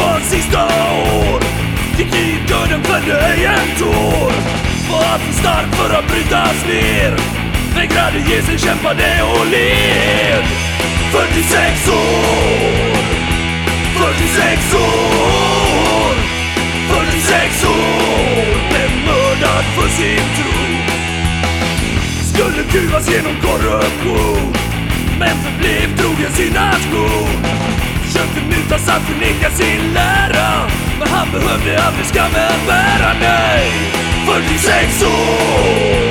barns sista år. Gick i döden fällde ej en tår. Var alltför stark för att brytas ner. Vägrade ge sig, kämpade och led 46 år. 46 år. 46 år. Blev mördad för sin tro. Skulle kuvas genom korruption. Men förblev trogen sin nation Försökte mutas att förneka sin lära. Men han behövde aldrig skammen bära, nej 46 år.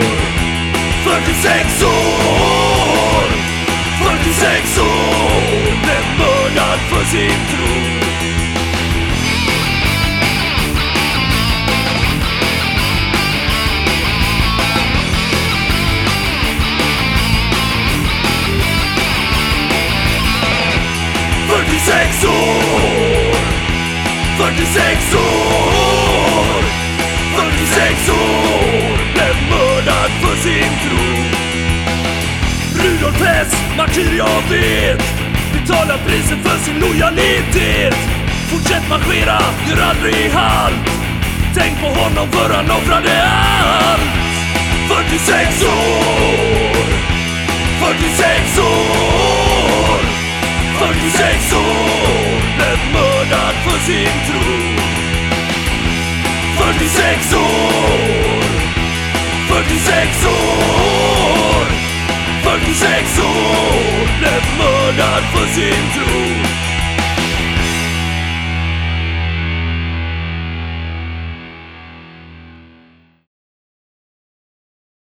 46 år. 46 år. 46 år. 46 år. 46 år. Blev mördad för sin tro. Rudolf Hess, martyr jag vet. Betalar priset för sin lojalitet. Fortsätt marschera, gör aldrig halt. Tänk på honom för han offrade allt. 46 år. Sin tro. 46 år. 46 år. 46 år. Blev mördad för sin tro.